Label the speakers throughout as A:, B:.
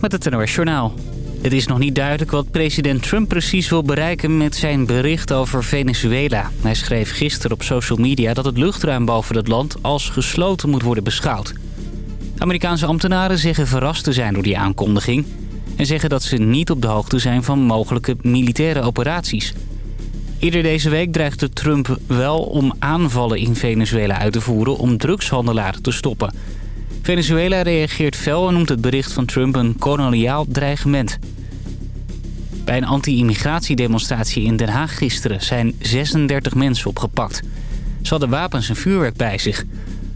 A: met het NOS. Het is nog niet duidelijk wat president Trump precies wil bereiken met zijn bericht over Venezuela. Hij schreef gisteren op social media dat het luchtruim boven het land als gesloten moet worden beschouwd. Amerikaanse ambtenaren zeggen verrast te zijn door die aankondiging... en zeggen dat ze niet op de hoogte zijn van mogelijke militaire operaties. Eerder deze week dreigde Trump wel om aanvallen in Venezuela uit te voeren om drugshandelaren te stoppen... Venezuela reageert fel en noemt het bericht van Trump een koloniaal dreigement. Bij een anti-immigratiedemonstratie in Den Haag gisteren zijn 36 mensen opgepakt. Ze hadden wapens en vuurwerk bij zich.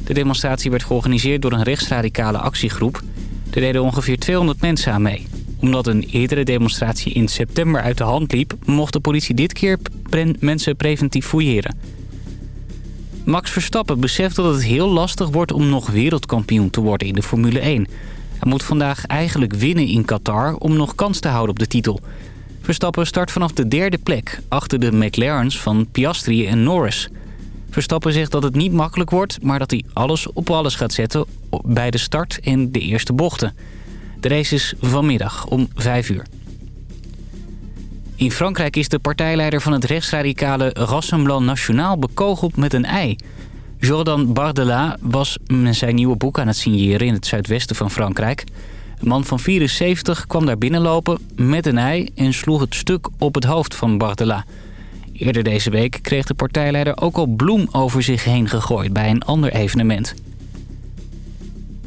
A: De demonstratie werd georganiseerd door een rechtsradicale actiegroep. Er deden ongeveer 200 mensen aan mee. Omdat een eerdere demonstratie in september uit de hand liep... mocht de politie dit keer mensen preventief fouilleren. Max Verstappen beseft dat het heel lastig wordt om nog wereldkampioen te worden in de Formule 1. Hij moet vandaag eigenlijk winnen in Qatar om nog kans te houden op de titel. Verstappen start vanaf de derde plek, achter de McLaren's van Piastri en Norris. Verstappen zegt dat het niet makkelijk wordt, maar dat hij alles op alles gaat zetten bij de start en de eerste bochten. De race is vanmiddag om 5 uur. In Frankrijk is de partijleider van het rechtsradicale Rassemblement National bekogeld met een ei. Jordan Bardella was zijn nieuwe boek aan het signeren in het zuidwesten van Frankrijk. Een man van 74 kwam daar binnenlopen met een ei en sloeg het stuk op het hoofd van Bardella. Eerder deze week kreeg de partijleider ook al bloem over zich heen gegooid bij een ander evenement.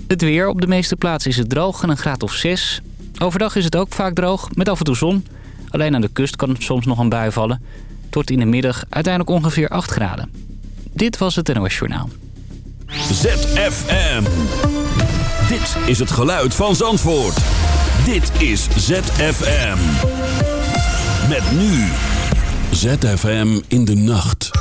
A: Het weer. Op de meeste plaatsen is het droog en een graad of 6. Overdag is het ook vaak droog, met af en toe zon. Alleen aan de kust kan soms nog een bui vallen. Het wordt in de middag uiteindelijk ongeveer 8 graden. Dit was het NOS Journaal.
B: ZFM. Dit is het geluid van Zandvoort. Dit is ZFM. Met nu. ZFM in de nacht.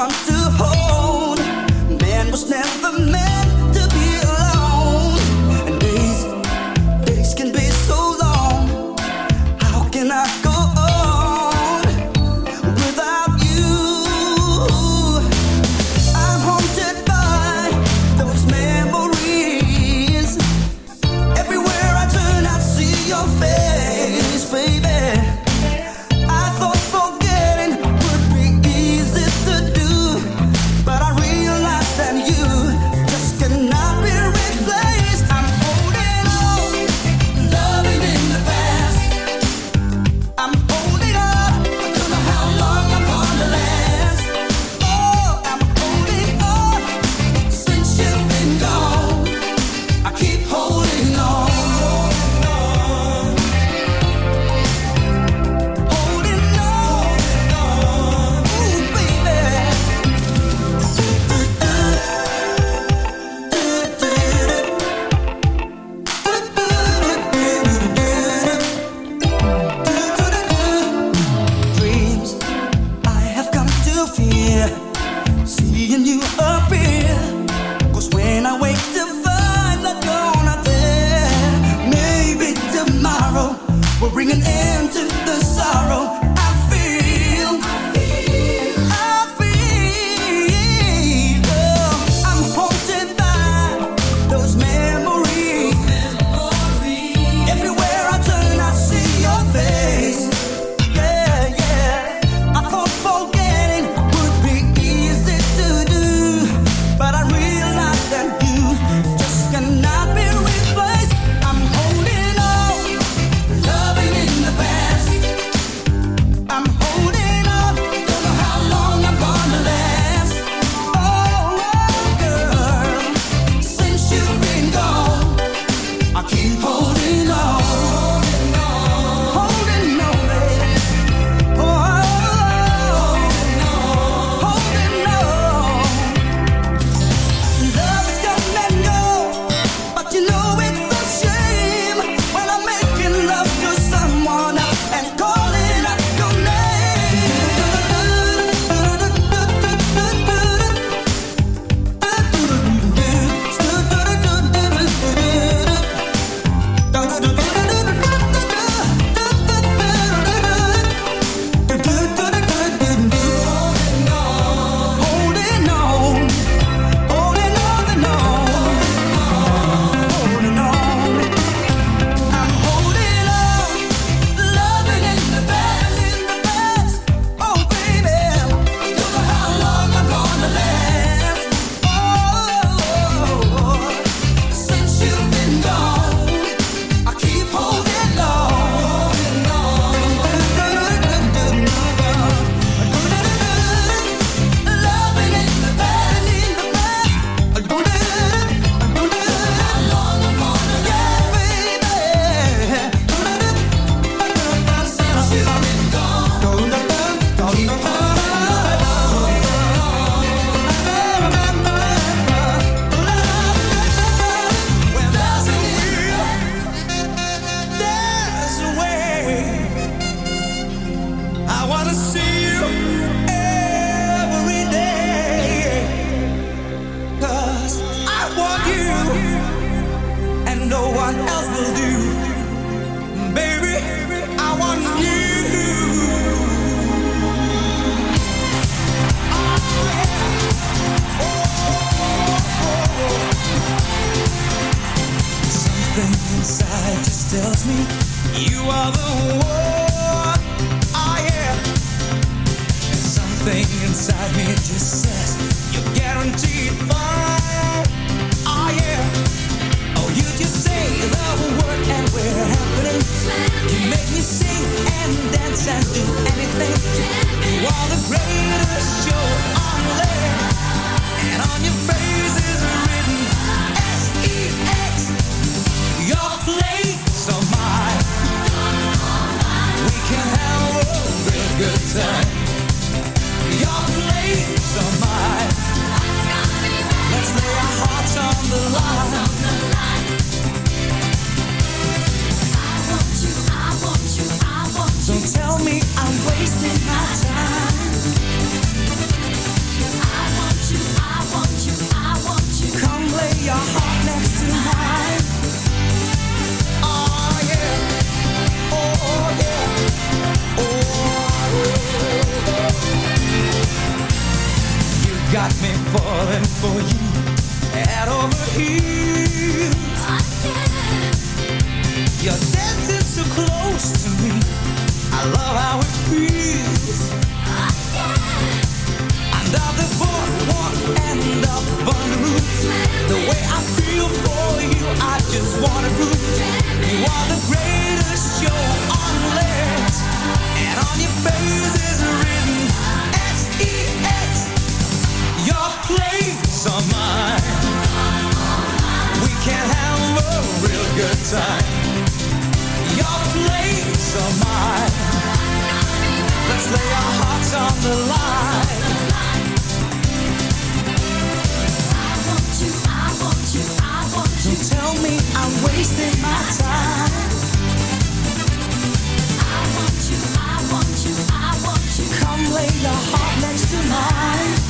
C: want to The way I feel for you, I just wanna prove You are the greatest show on And on your face is written S-E-X Your place on mine. We can have a real good time. Your place on mine. Let's lay our hearts on the line. tell me I'm wasting my time. I want you, I want you, I want you. Come lay your heart next to mine.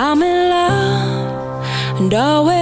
D: I'm in love
E: and
F: always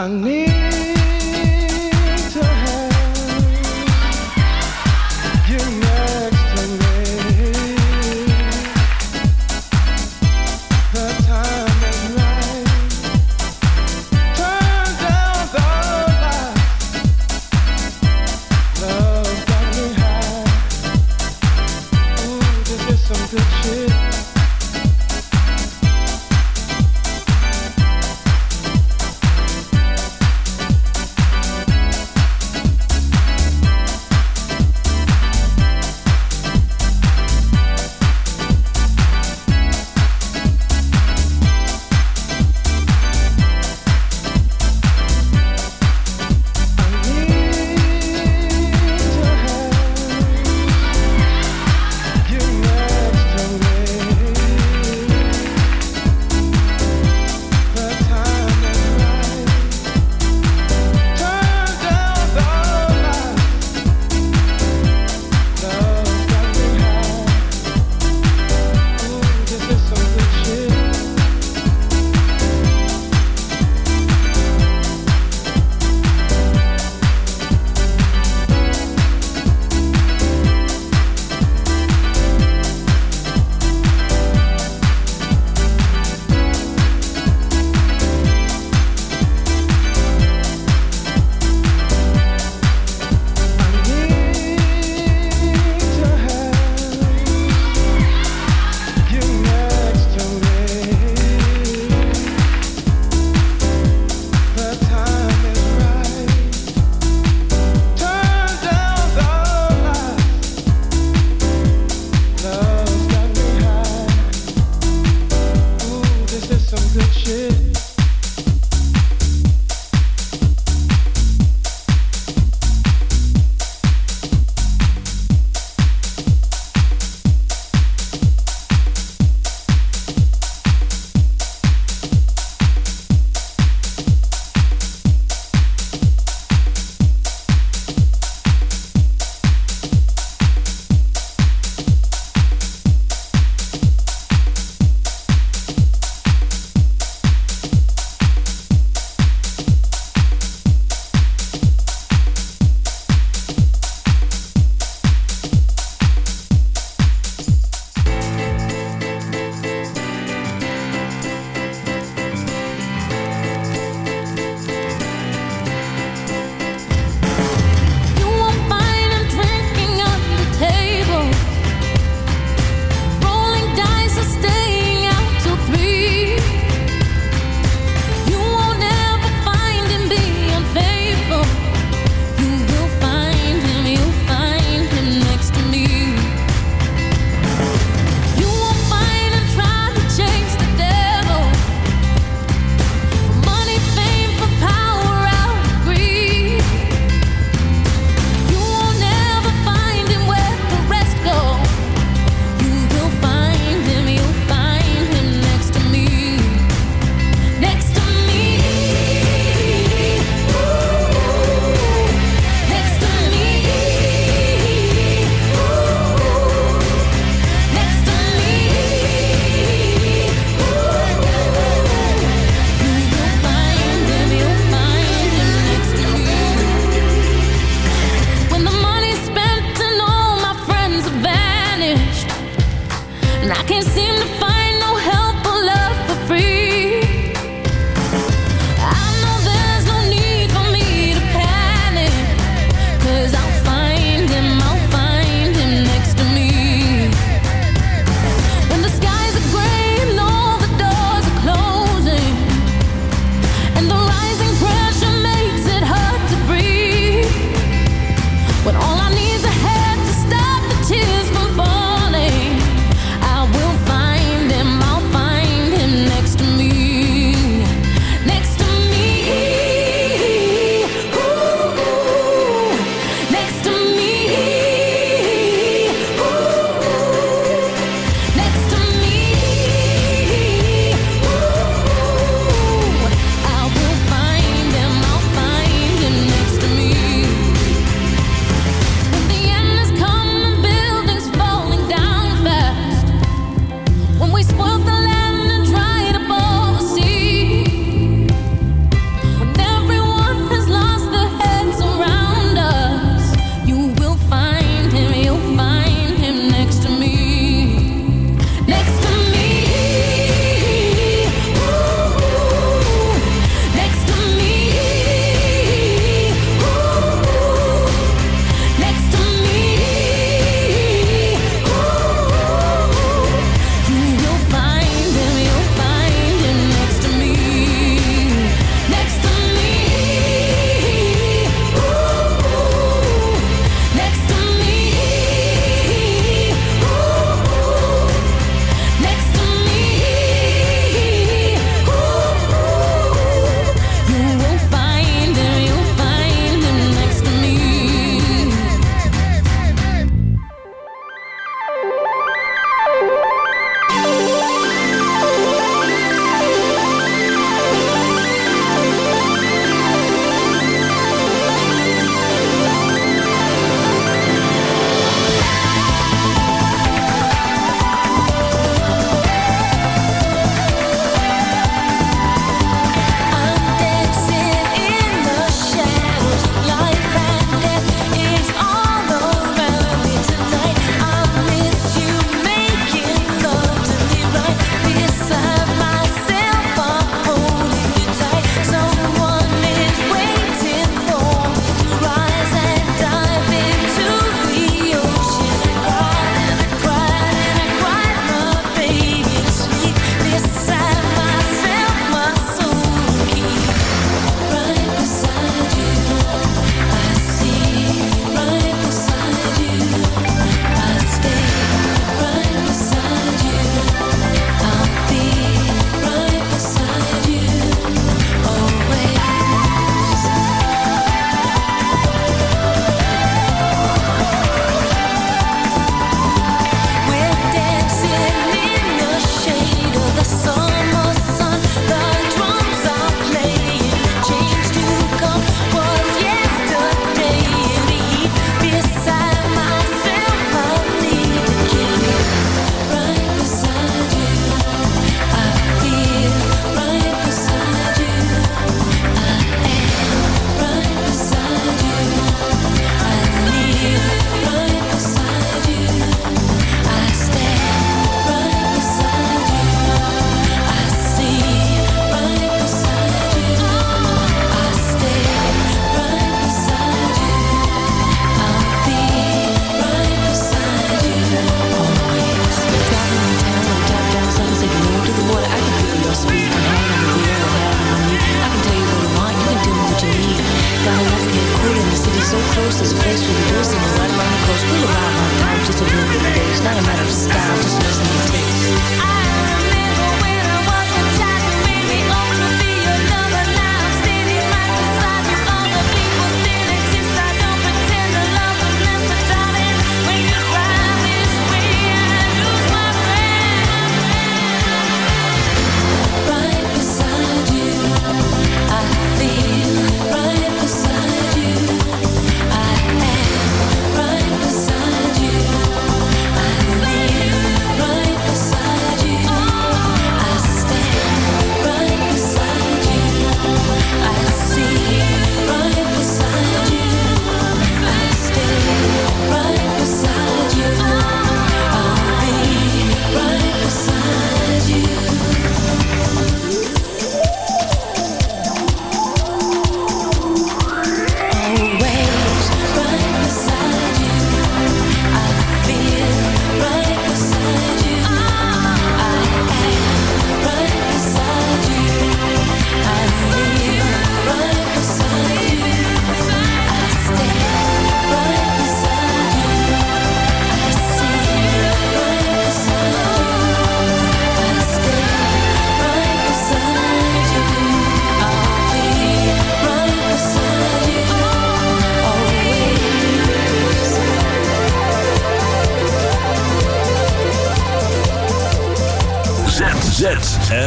F: I need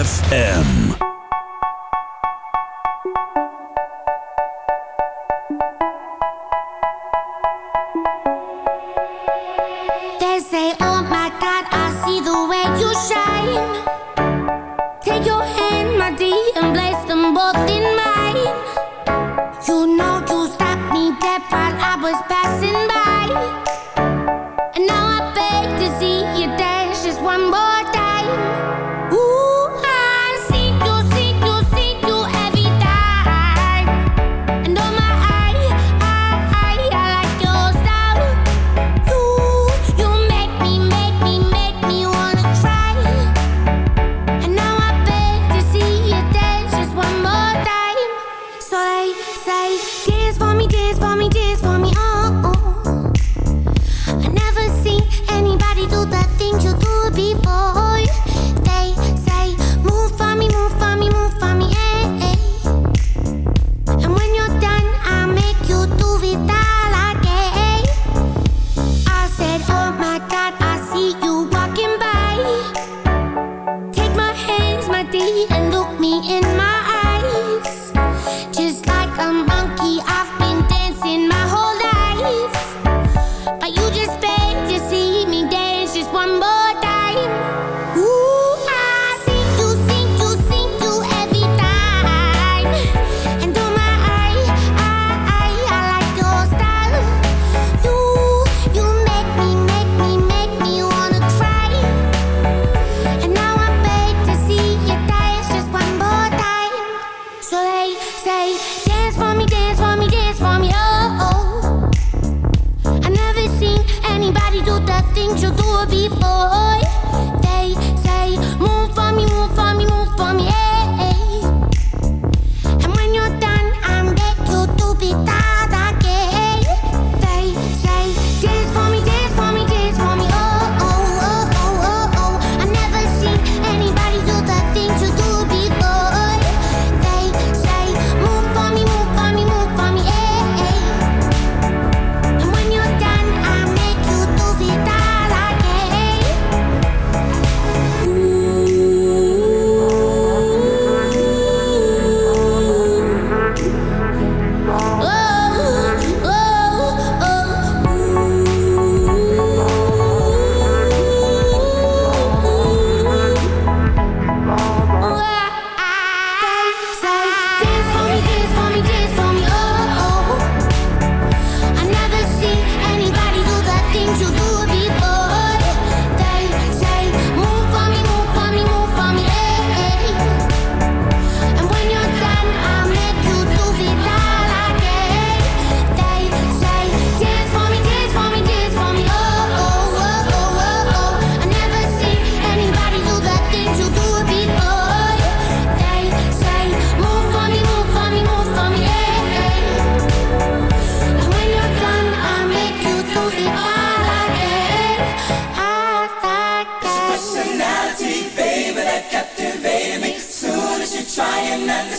F: ZFM.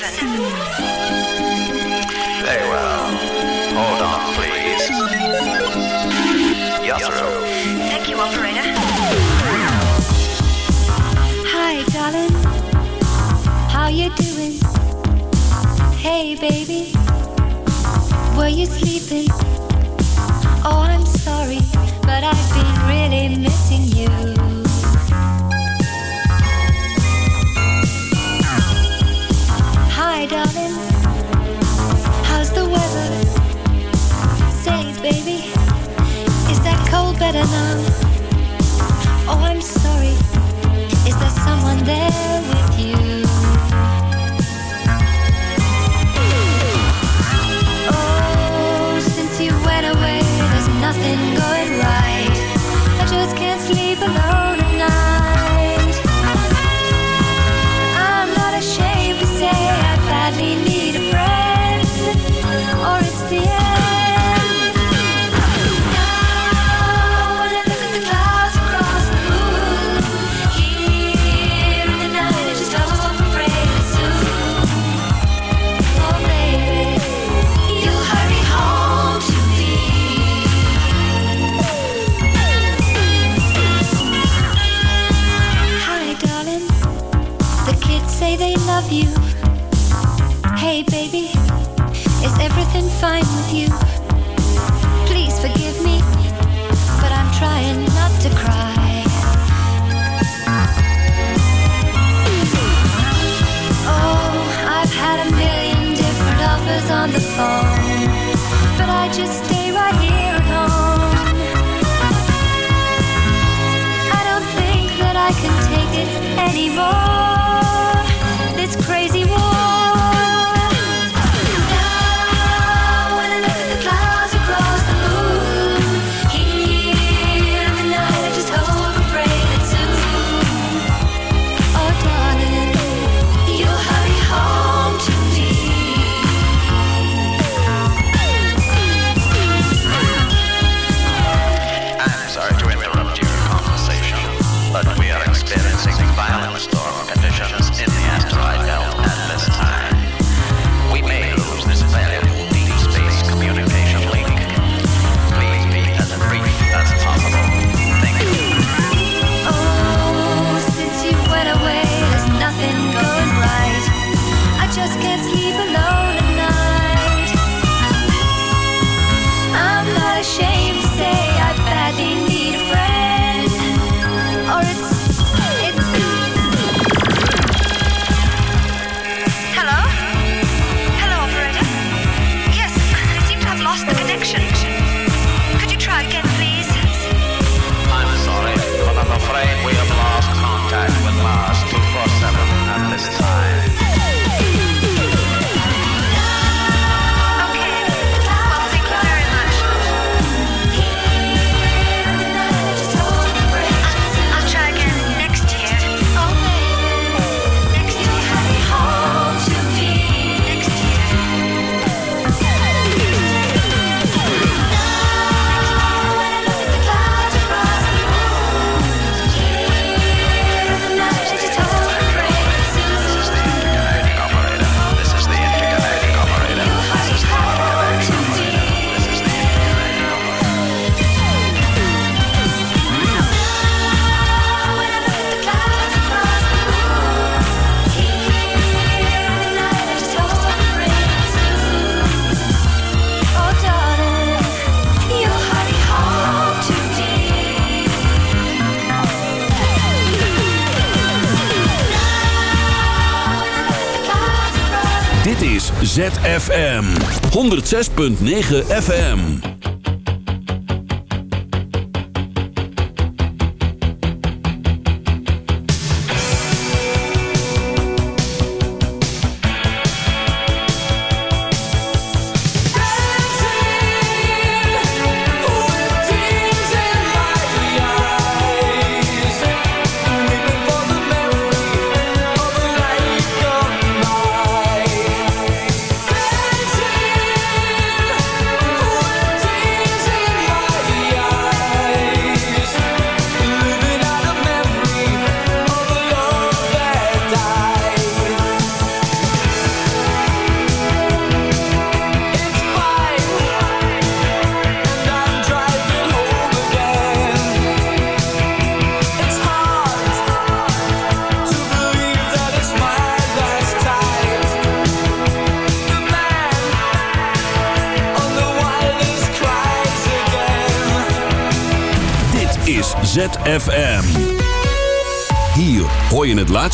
G: seven. Very well. Hold on, please. Yes, sir. Thank you, operator.
F: Hi, darling. How you doing? Hey, baby. Were you sleeping? Oh, I'm sorry, but I've been really missing you. Hi, darling. How's the weather? Baby, is that cold better now? Oh, I'm sorry. Is there someone there with you?
G: evil FM 106.9 FM